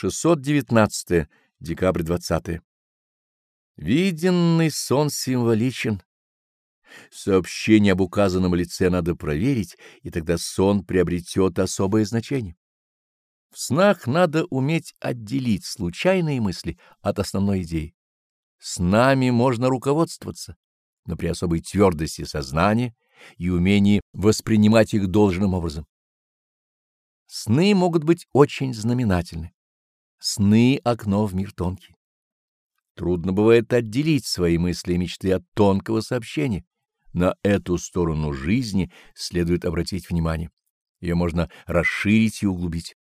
619 декабрь 20 Виденный сон символичен. Сообщение об указанном лице надо проверить, и тогда сон приобретет особое значение. В снах надо уметь отделить случайные мысли от основной идеи. С нами можно руководствоваться, но при особой твердости сознания и умении воспринимать их должным образом. Сны могут быть очень знаменательны. Сны — окно в мир тонкий. Трудно бывает отделить свои мысли и мечты от тонкого сообщения. На эту сторону жизни следует обратить внимание. Ее можно расширить и углубить.